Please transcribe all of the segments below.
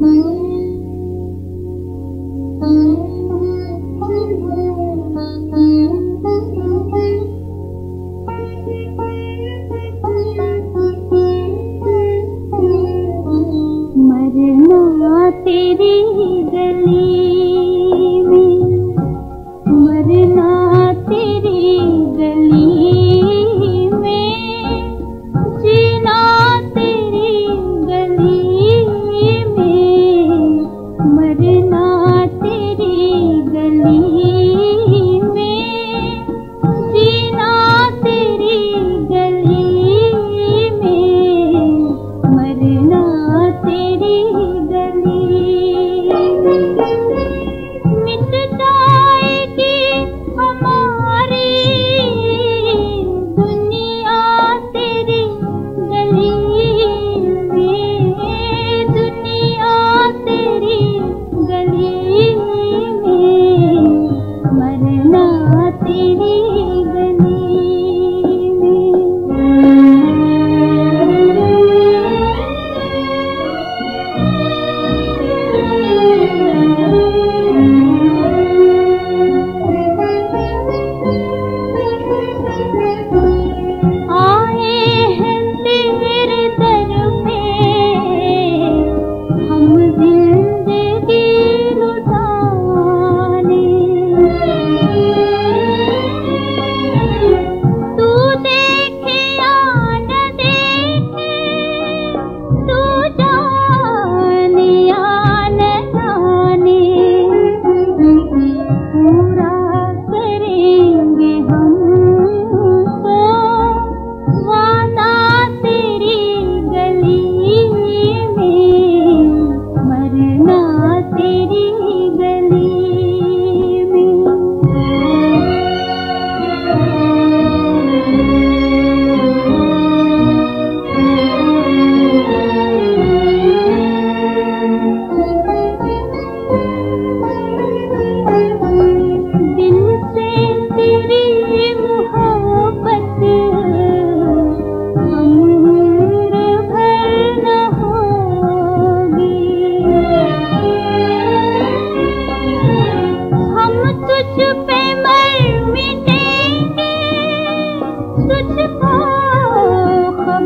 嗯。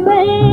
मैं